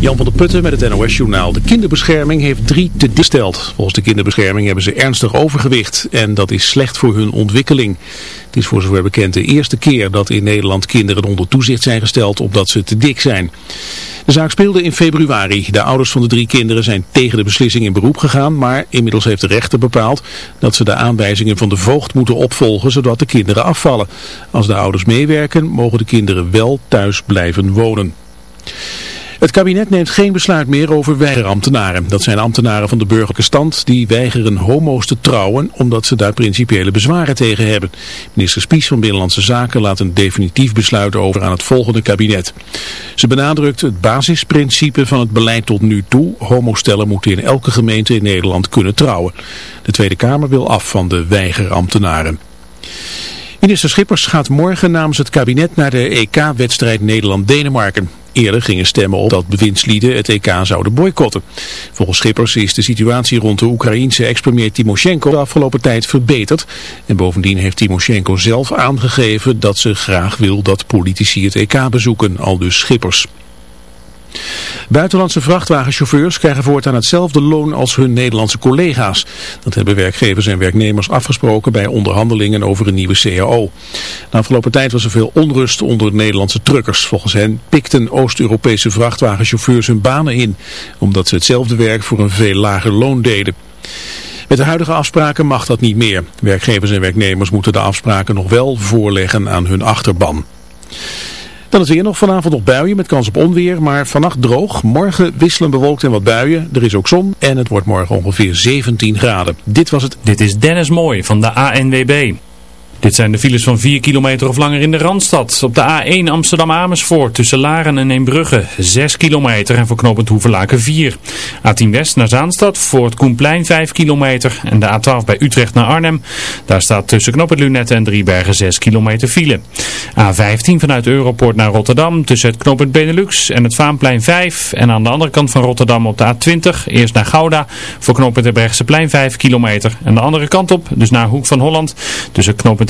Jan van der Putten met het NOS-journaal. De kinderbescherming heeft drie te gesteld. Volgens de kinderbescherming hebben ze ernstig overgewicht en dat is slecht voor hun ontwikkeling. Het is voor zover bekend de eerste keer dat in Nederland kinderen onder toezicht zijn gesteld omdat ze te dik zijn. De zaak speelde in februari. De ouders van de drie kinderen zijn tegen de beslissing in beroep gegaan, maar inmiddels heeft de rechter bepaald dat ze de aanwijzingen van de voogd moeten opvolgen zodat de kinderen afvallen. Als de ouders meewerken mogen de kinderen wel thuis blijven wonen. Het kabinet neemt geen besluit meer over weigerambtenaren. Dat zijn ambtenaren van de burgerlijke stand die weigeren homo's te trouwen omdat ze daar principiële bezwaren tegen hebben. Minister Spies van Binnenlandse Zaken laat een definitief besluit over aan het volgende kabinet. Ze benadrukt het basisprincipe van het beleid tot nu toe. Homostellen moeten in elke gemeente in Nederland kunnen trouwen. De Tweede Kamer wil af van de weigerambtenaren. Minister Schippers gaat morgen namens het kabinet naar de EK-wedstrijd Nederland-Denemarken. Eerder gingen stemmen op dat bewindslieden het EK zouden boycotten. Volgens Schippers is de situatie rond de Oekraïense ex-premier Timoshenko de afgelopen tijd verbeterd. En bovendien heeft Timoshenko zelf aangegeven dat ze graag wil dat politici het EK bezoeken, al dus Schippers. Buitenlandse vrachtwagenchauffeurs krijgen voortaan hetzelfde loon als hun Nederlandse collega's. Dat hebben werkgevers en werknemers afgesproken bij onderhandelingen over een nieuwe CAO. De afgelopen tijd was er veel onrust onder Nederlandse truckers. Volgens hen pikten Oost-Europese vrachtwagenchauffeurs hun banen in, omdat ze hetzelfde werk voor een veel lager loon deden. Met de huidige afspraken mag dat niet meer. Werkgevers en werknemers moeten de afspraken nog wel voorleggen aan hun achterban. Dan is weer nog vanavond nog buien met kans op onweer, maar vannacht droog. Morgen wisselen bewolkt en wat buien. Er is ook zon en het wordt morgen ongeveer 17 graden. Dit was het. Dit is Dennis Mooi van de ANWB. Dit zijn de files van 4 kilometer of langer in de Randstad. Op de A1 Amsterdam-Amersfoort tussen Laren en Eembrugge 6 kilometer en voor knooppunt Hoevelaken 4. A10 West naar Zaanstad voor het Koenplein 5 kilometer. En de A12 bij Utrecht naar Arnhem. Daar staat tussen knooppunt Lunette en Driebergen 6 kilometer file. A15 vanuit Europort naar Rotterdam tussen het knooppunt Benelux en het Vaanplein 5. En aan de andere kant van Rotterdam op de A20 eerst naar Gouda voor knooppunt plein 5 kilometer. En de andere kant op, dus naar Hoek van Holland tussen knooppunt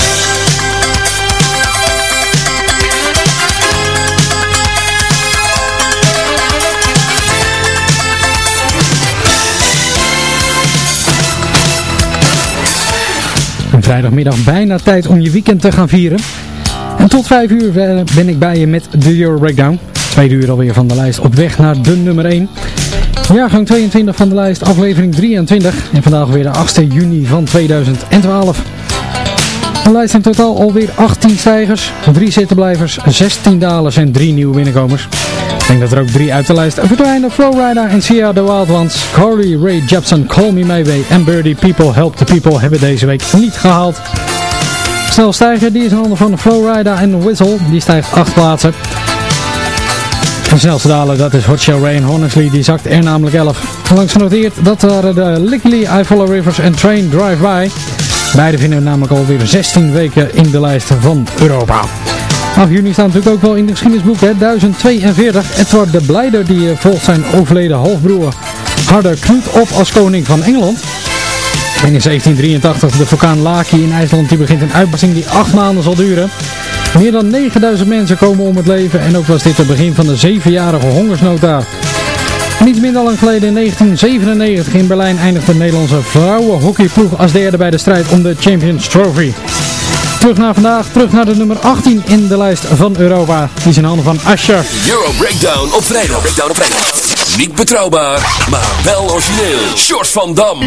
Vrijdagmiddag bijna tijd om je weekend te gaan vieren. En tot 5 uur ben ik bij je met de Euro Breakdown. Tweede uur alweer van de lijst op weg naar de nummer 1. Jaargang 22 van de lijst, aflevering 23. En vandaag weer de 8e juni van 2012. De lijst in totaal alweer 18 stijgers, 3 zittenblijvers, 16 dalers en 3 nieuwe binnenkomers. Ik denk dat er ook 3 uit de lijst verdwijnen. Flowrider en Sia The Wild Ones, Carly Ray Jepsen, Call Me Maybe en Birdie People Help The People hebben deze week niet gehaald. Snel stijger, die is in handen van Flowrider en Whistle, die stijgt 8 plaatsen. De snelste dalen, dat is Hot Show Ray en Honestly, die zakt er namelijk 11. Langs genoteerd, dat waren de Lickly, I Follow Rivers en Train Drive By. Beide vinden namelijk alweer 16 weken in de lijst van Europa. 8 juni staat natuurlijk ook wel in de geschiedenisboek, hè? 1042. Edward de Blijder die eh, volgt zijn overleden halfbroer Harder Knut op als koning van Engeland. En in 1783 de vulkaan Laki in IJsland die begint een uitbarsting die 8 maanden zal duren. Meer dan 9000 mensen komen om het leven en ook was dit het begin van de zevenjarige hongersnood daar. Niet minder lang geleden in 1997 in Berlijn eindigde de Nederlandse vrouwenhockeyploeg als derde bij de strijd om de Champions Trophy. Terug naar vandaag, terug naar de nummer 18 in de lijst van Europa. Die is in handen van Asher. Euro Breakdown op vrijdag. Breakdown op vrijdag. Niet betrouwbaar, maar wel origineel. Short van Dam.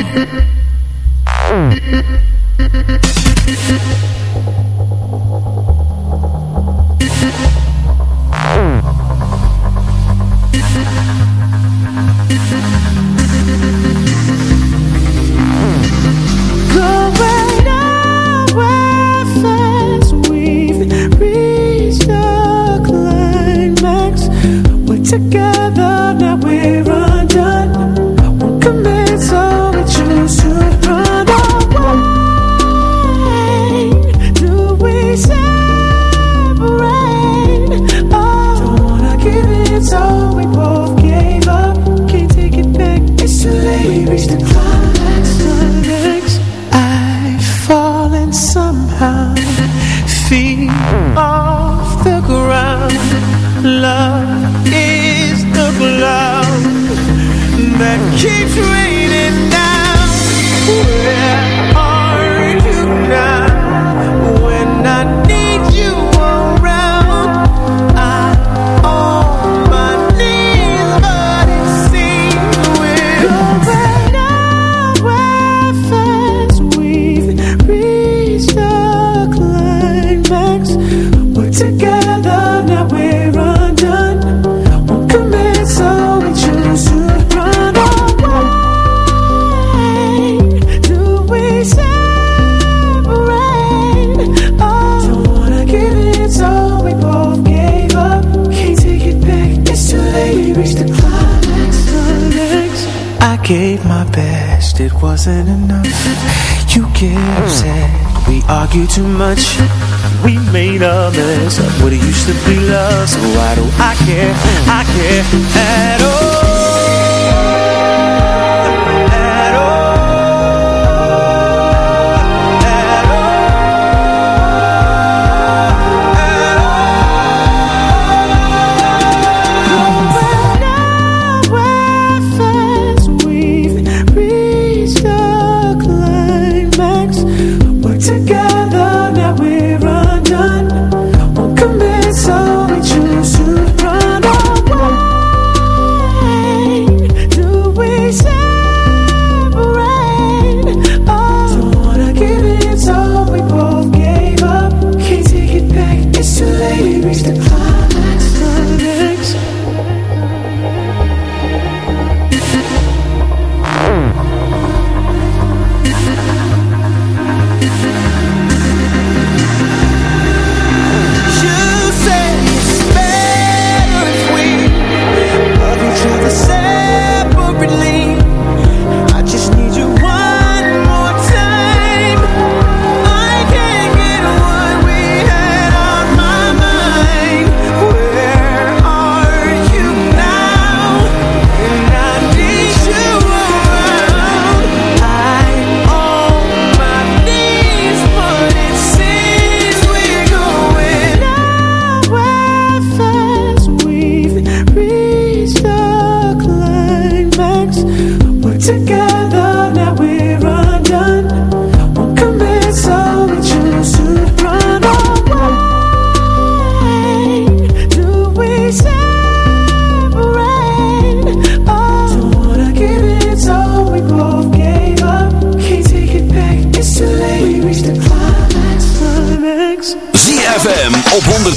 sugar wasn't enough. You get hmm. upset, we argue too much. We made a mess of what it used to be love. So oh, why do I care? I care at all.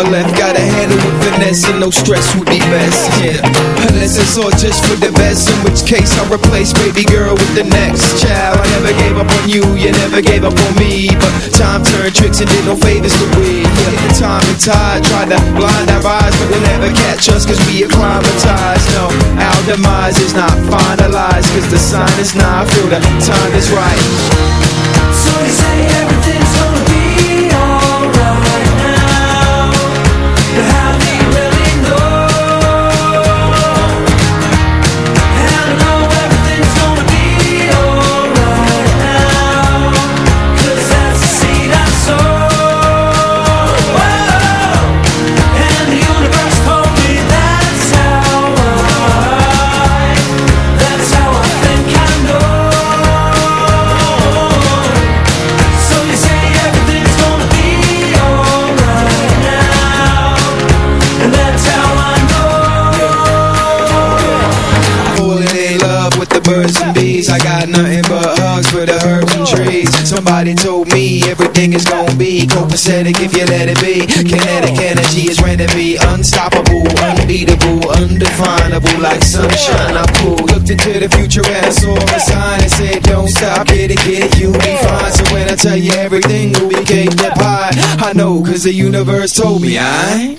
all left Gotta handle with finesse and no stress would be best, yeah. Unless it's all just for the best In which case I'll replace baby girl with the next child. I never gave up on you, you never gave up on me But time turned tricks and did no favors to we. Yeah. Time and tide tried to blind our eyes But they'll never catch us cause we acclimatized. No, our demise is not finalized Cause the sign is not, I feel the time is right. So you say looked into the future and I saw a sign and said, don't stop, get it, get it, you'll be fine. So when I tell you everything, we came up high, I know, cause the universe told me, I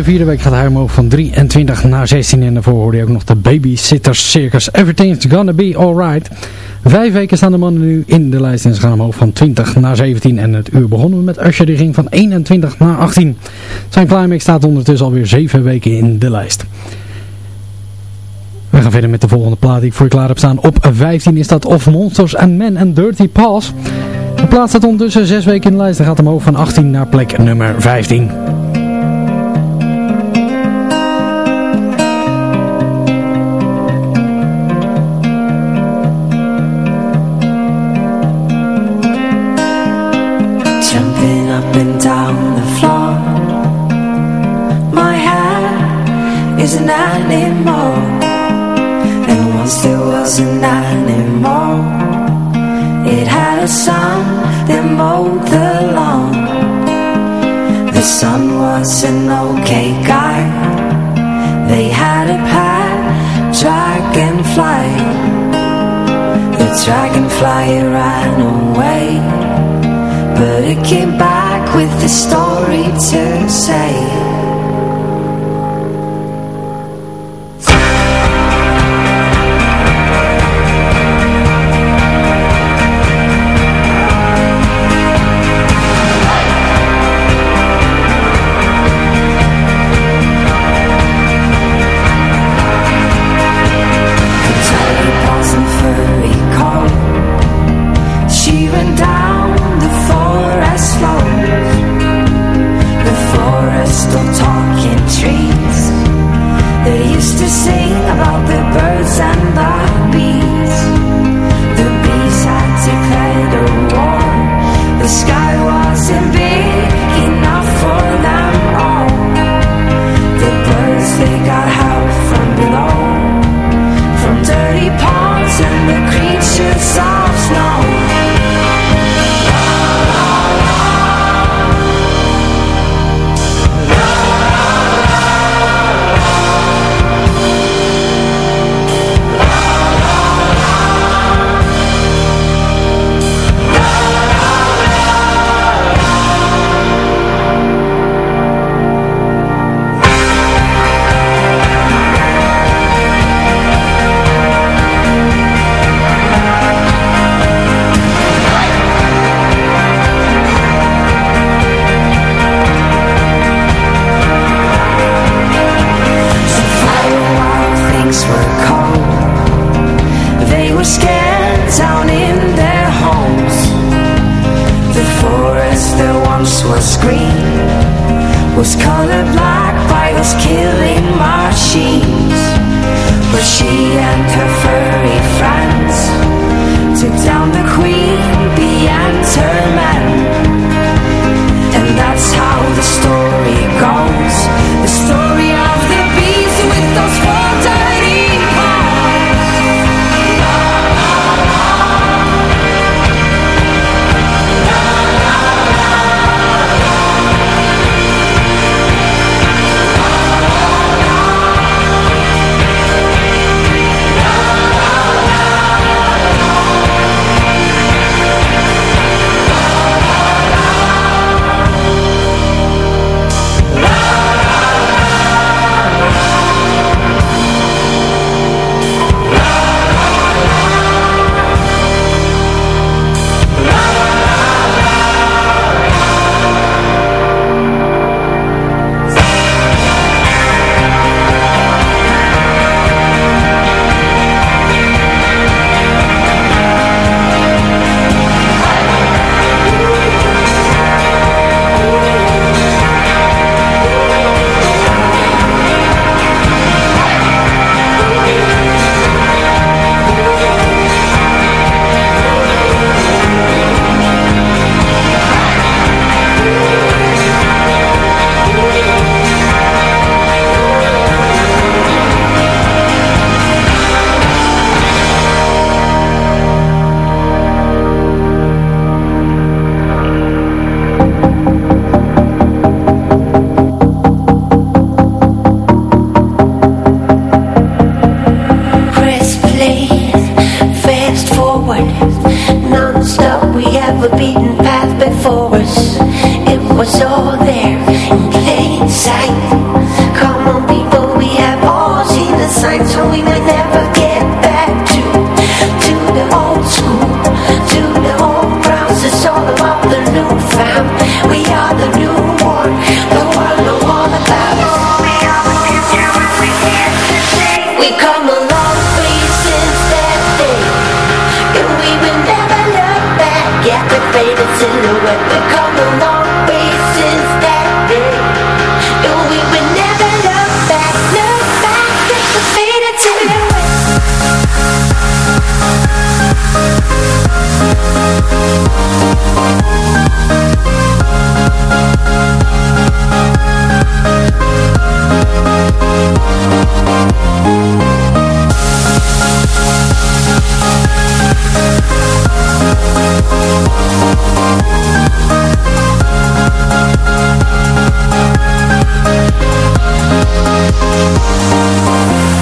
de vierde week gaat hij omhoog van 23 naar 16. En daarvoor hoorde je ook nog de Babysitters Circus. Everything's Gonna Be Alright. Vijf weken staan de mannen nu in de lijst en ze gaan omhoog van 20 naar 17. En het uur begonnen we met Usher, die ging van 21 naar 18. Zijn climax staat ondertussen alweer 7 weken in de lijst. We gaan verder met de volgende plaat die ik voor je klaar heb staan. Op 15 is dat Of Monsters and Men and Dirty Paws. De plaat staat ondertussen 6 weken in de lijst en gaat omhoog van 18 naar plek nummer 15. reason I And once there was an animal. It had a song that mowed the lawn. The son was an okay guy. They had a pet dragonfly. The dragonfly ran away. But it came back with a story to say. was green Was colored black by this killing machine. Was all there in plain sight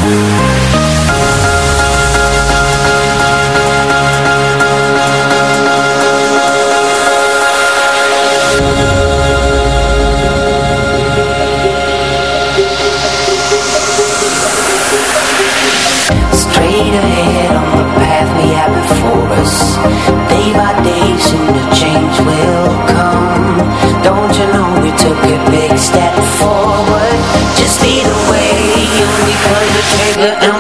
Straight the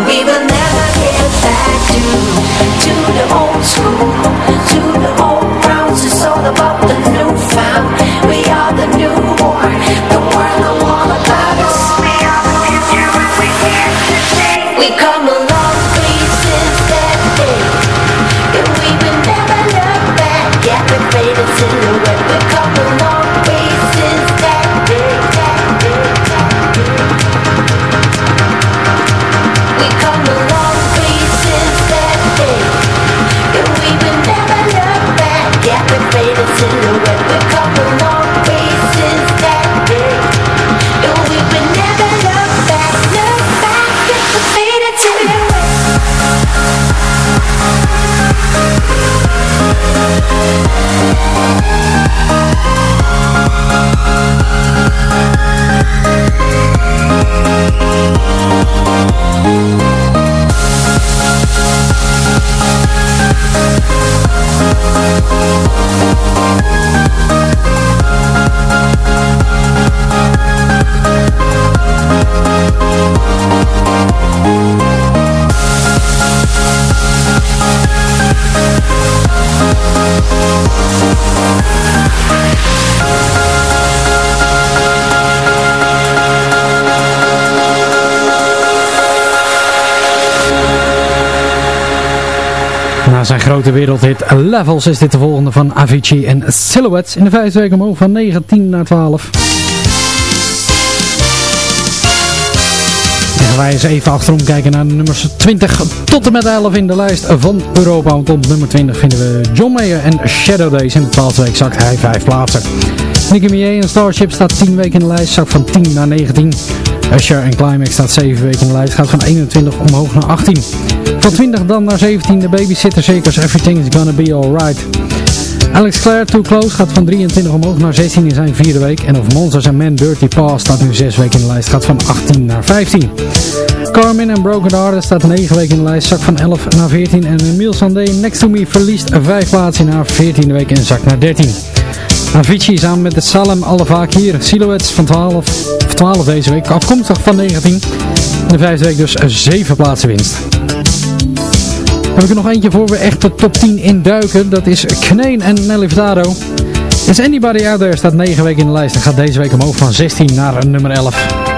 grote wereldhit Levels is dit de volgende van Avicii en Silhouettes. In de vijfde week omhoog van 19 naar 12. Dan gaan wij eens even achterom kijken naar de nummers 20 tot en met 11 in de lijst van Europa. Want op nummer 20 vinden we John Mayer en Shadow Days. In de 12e week zakt hij 5 plaatsen. Nicky Minaj en Starship staat 10 weken in de lijst, zakt van 10 naar 19. Usher en Climax staat 7 weken in de lijst, gaat van 21 omhoog naar 18. Van 20 dan naar 17 de Babysitter Circus Everything's Gonna Be Alright. Alex Clare, Too Close, gaat van 23 omhoog naar 16 in zijn vierde week. En of Monsters and Men Dirty Paw staat nu 6 weken in de lijst, gaat van 18 naar 15. Carmen en Broken Hearted staat 9 weken in de lijst, zakt van 11 naar 14. En Emile Sandé, Next To Me, verliest 5 plaatsen in haar 14e week en zakt naar 13. Avicii samen met de Salem alle vaak hier. Silhouettes van 12, of 12 deze week, afkomstig van 19. In de vijfde week dus 7 plaatsen winst. Heb ik er nog eentje voor we echt de top 10 induiken. Dat is Kneen en Nelly Furtado. Is Anybody Out There staat 9 weken in de lijst en gaat deze week omhoog van 16 naar nummer 11.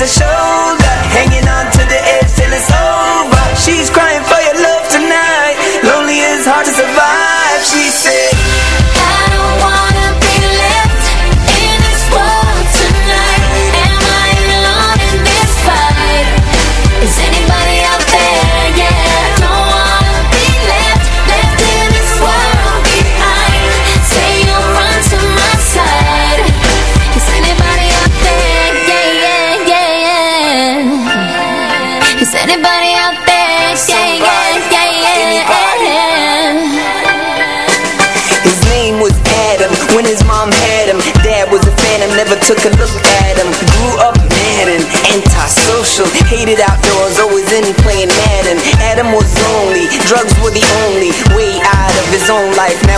a shoulder, hanging on to the edge till it's over. She's crying for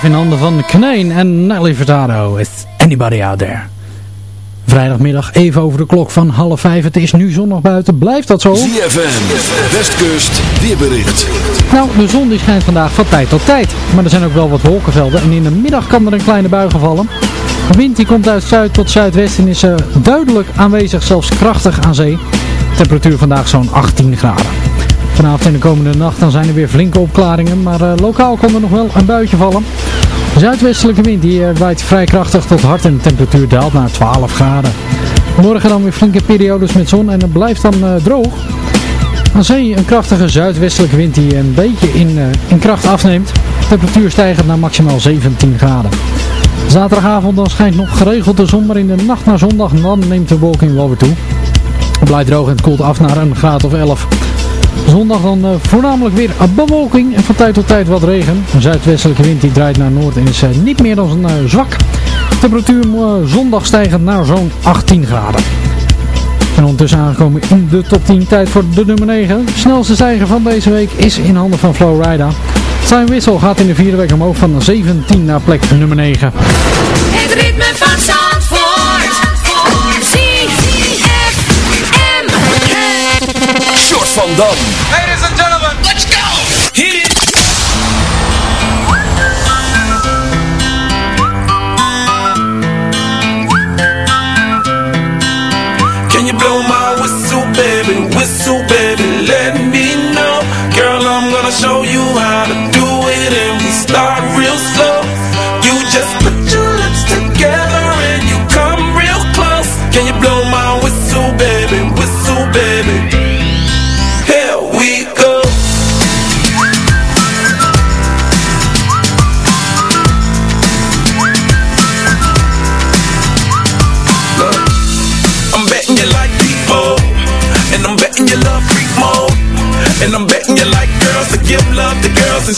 11 in handen van Kneen en Nelly Furtado. Is anybody out there? Vrijdagmiddag even over de klok van half vijf. Het is nu zonnig buiten. Blijft dat zo? ZFM, Westkust, weerbericht. Nou, de zon die schijnt vandaag van tijd tot tijd. Maar er zijn ook wel wat wolkenvelden. En in de middag kan er een kleine bui vallen. De wind die komt uit zuid tot zuidwest en is duidelijk aanwezig, zelfs krachtig aan zee. Temperatuur vandaag zo'n 18 graden. Vanavond en de komende nacht dan zijn er weer flinke opklaringen, maar eh, lokaal kan er nog wel een buitje vallen. De zuidwestelijke wind die eh, waait vrij krachtig tot hard en de temperatuur daalt naar 12 graden. Morgen dan weer flinke periodes met zon en het blijft dan eh, droog. Aan zee een krachtige zuidwestelijke wind die een beetje in, in kracht afneemt. Temperatuur stijgend naar maximaal 17 graden. Zaterdagavond dan schijnt nog geregeld de zon, maar in de nacht naar zondag dan neemt de wolking wel weer toe. Het blijft droog en het koelt af naar een graad of 11. Zondag dan eh, voornamelijk weer bewolking en van tijd tot tijd wat regen. Een zuidwestelijke wind die draait naar noord en is eh, niet meer dan een eh, zwak. Temperatuur zondag stijgend naar zo'n 18 graden. En ondertussen aangekomen in de top 10 tijd voor de nummer 9. De snelste stijger van deze week is in handen van Flowrider. Zijn wissel gaat in de vierde week omhoog van 17 naar plek nummer 9. Het ritme van van Dam.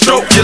Stroke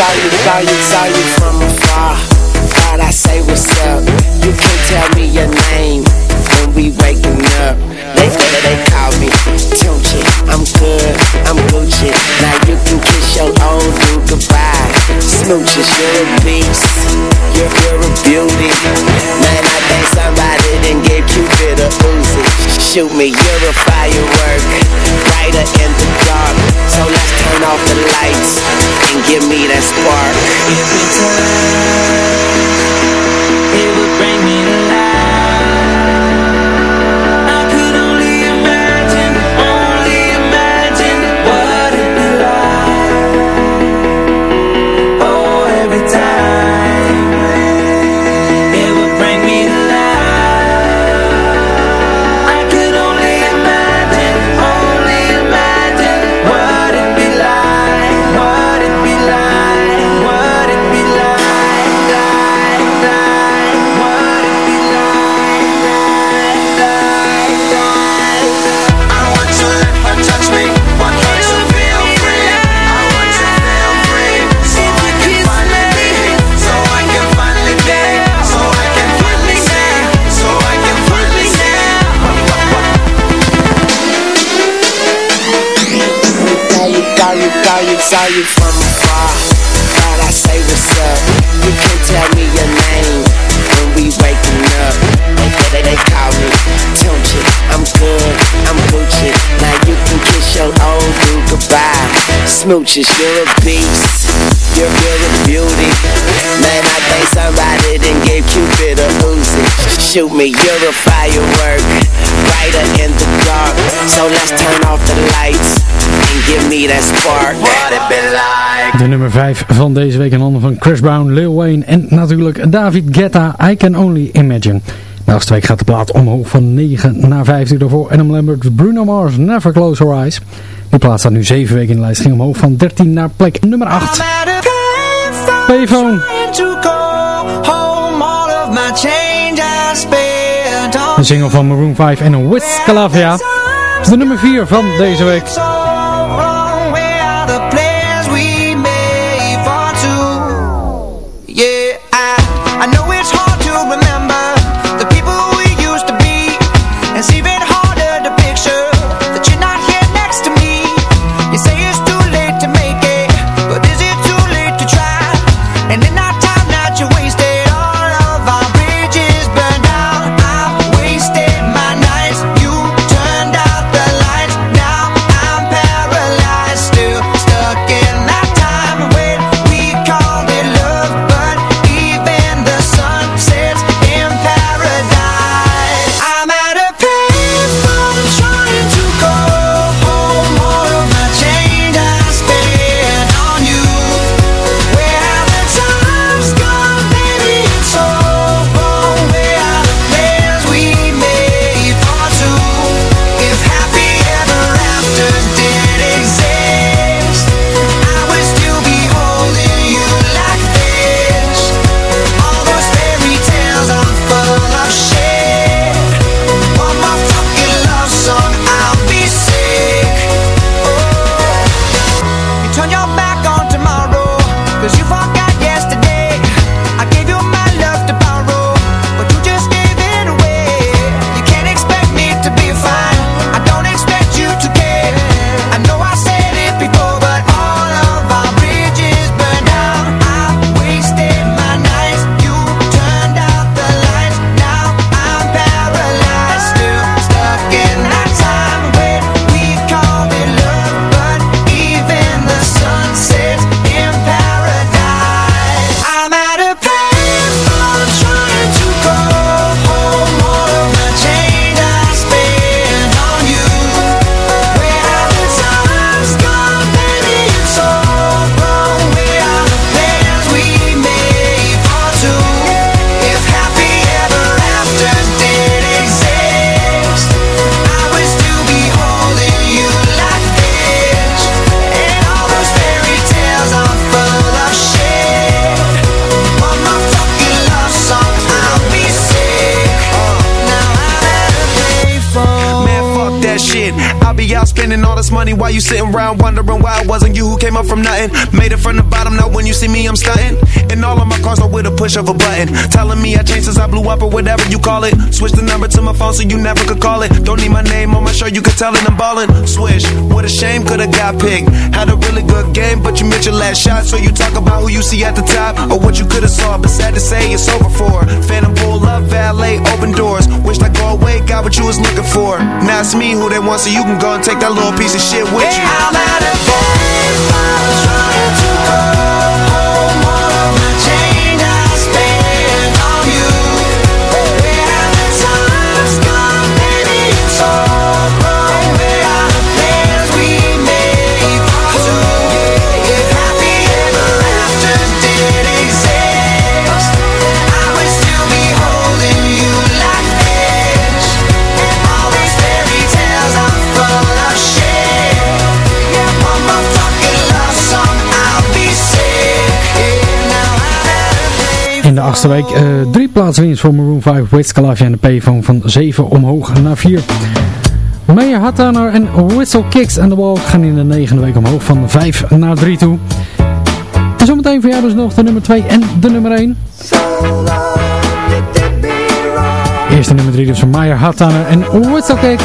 saw you, saw you, saw you from afar. Thought I'd say what's up. You can tell me your name when we waking up. They they, they call me Tunchi. I'm good, I'm Gucci. Now you can kiss your old dude goodbye. Smooches, you're a beast. You're, you're a beauty. Man, I think somebody didn't give Cupid a Uzi. Shoot me, you're a firework. Brighter in the turn off the lights and give me that spark. Every time. smooches, you're a beast. You're real with beauty. Man, I think somebody and gave Cupid a Uzi Shoot me, you're a firework. Brighter in the dark. So let's turn off the lights And give me that spark. What it been like? De nummer 5 van deze week in handen van Chris Brown, Lil Wayne en natuurlijk David Guetta, I Can Only Imagine. Nou, Naast week gaat de plaat omhoog van 9 naar 15 ervoor. Adam Lambert, Bruno Mars, Never Close Her Eyes. Die plaat staat nu 7 weken in de lijst, ging omhoog van 13 naar plek nummer 8. Payphone. Een single van Maroon 5 en Wiz Calafia. De nummer 4 van deze week. While you sitting around wondering why it wasn't you who came up from nothing. Made it from the bottom, now when you see me, I'm stunting. And all of my cars are with a push of a button. Telling me I changed since I blew up or whatever you call it. Switch the number to my phone so you never could call it. Don't need my name on my shirt, you could tell it I'm ballin'. Swish, what a shame, could've got picked. Had a good game, but you missed your last shot. So you talk about who you see at the top or what you could've saw. But sad to say, it's over for. Phantom pull up, valet, open doors. Wished I go away, got what you was looking for. Now it's me who they want, so you can go and take that little piece of shit with you. I'm at a I'm trying to go achtste week eh, drie plaatsen winst voor Maroon 5, Wiz Khalifa en de Payphone van 7 omhoog naar 4. Meijer Hattaner en Whistle Kicks and the Wall gaan in de negende week omhoog van 5 naar 3 toe. En zometeen voor jou dus nog de nummer 2 en de nummer 1. Eerste nummer 3 dus van Meijer Hattaner en Whistle Kicks.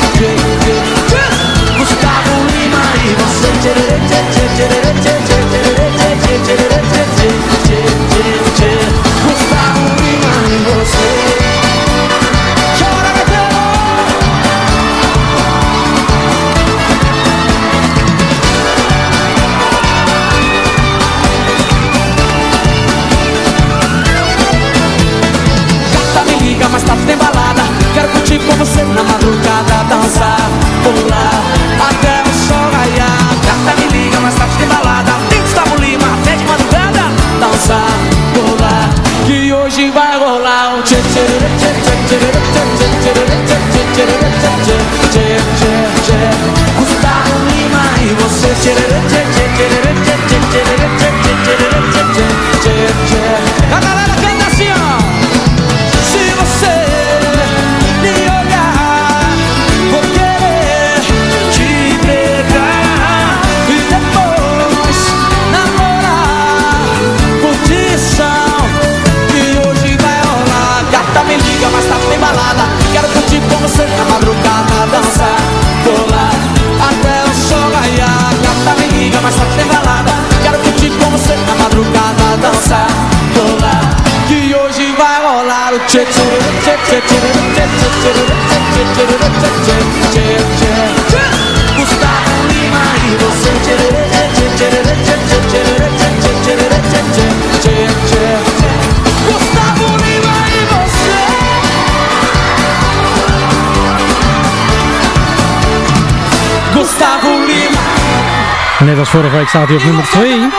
net als vorige week staat hij op nummer 2.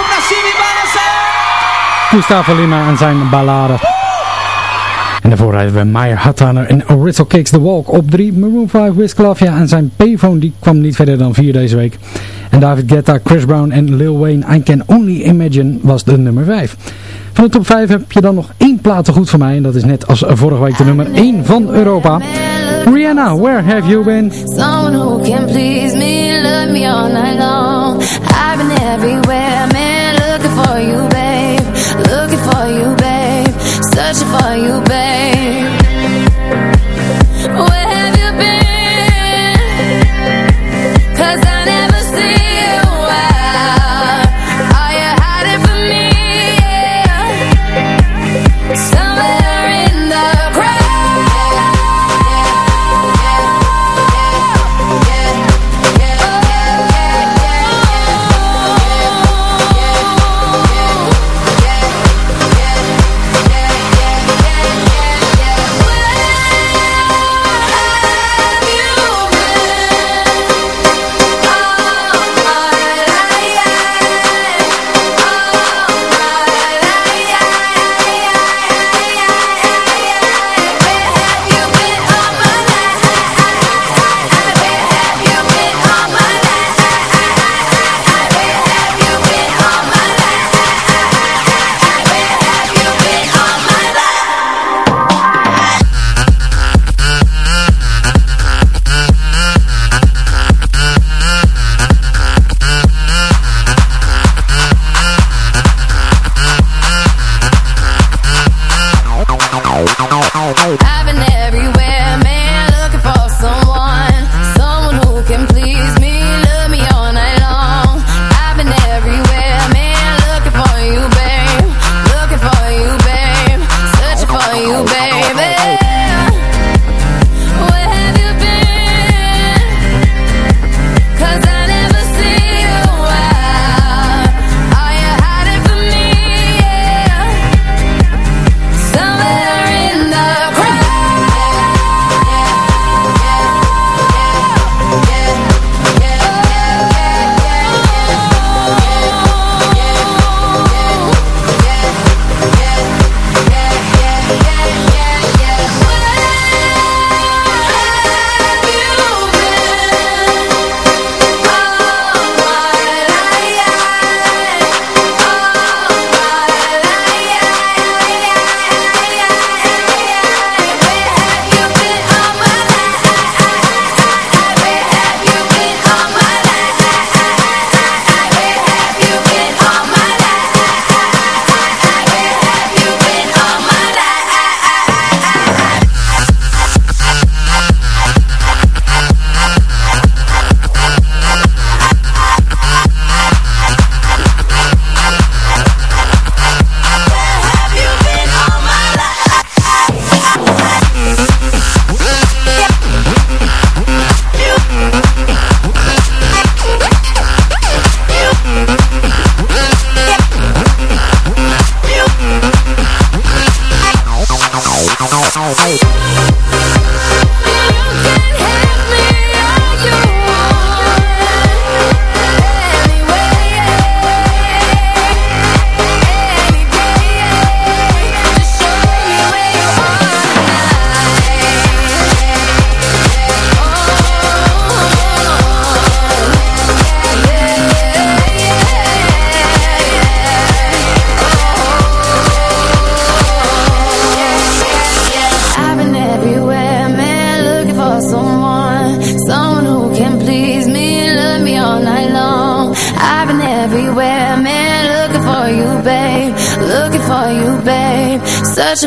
Gustavo Lima en zijn ballade. En daarvoor hebben we Meyer Hattaner en Ritzel Kicks The Walk op 3. Maroon 5, Wisclavia en zijn payphone die kwam niet verder dan 4 deze week. En David Guetta, Chris Brown en Lil Wayne, I Can Only Imagine was de nummer 5. Van de top 5 heb je dan nog één plaat goed voor mij. En dat is net als vorige week de nummer 1 van Europa. Rihanna, where have you been? Someone who can please me, love me all night long. I've been everywhere, man, looking for you, babe. Looking for you, babe. Searching for you, babe.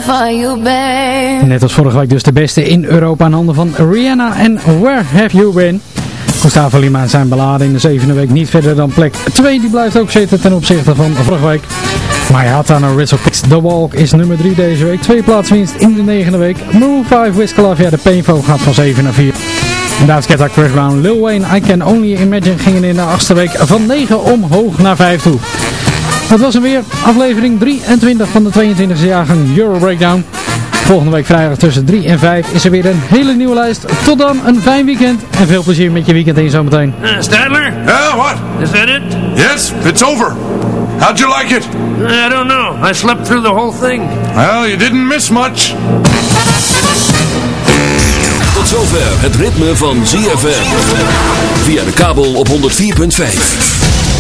You. Net als vorige week dus de beste in Europa aan handen van Rihanna en Where Have You Been? Gustavo Lima zijn beladen in de zevende week niet verder dan plek 2. Die blijft ook zitten ten opzichte van vorige week. Mayata naar Rizzo Picks The Walk is nummer 3 deze week. Twee plaatswinst in de negende week. Move 5 Wiz Khalifa, de Painful gaat van 7 naar 4. En David Guetta, Chris Brown, Lil Wayne, I Can Only Imagine gingen in de achtste week van 9 omhoog naar 5 toe. Dat was hem weer, aflevering 23 van de 22e jaargang Euro Breakdown. Volgende week vrijdag tussen 3 en 5 is er weer een hele nieuwe lijst. Tot dan, een fijn weekend en veel plezier met je weekend in zometeen. Uh, Stadler? Yeah, what? Is that it? Yes, it's over. How'd you like it? I don't know. I slept through the whole thing. Well, you didn't miss much. Tot zover het ritme van ZFM. Via de kabel op 104.5.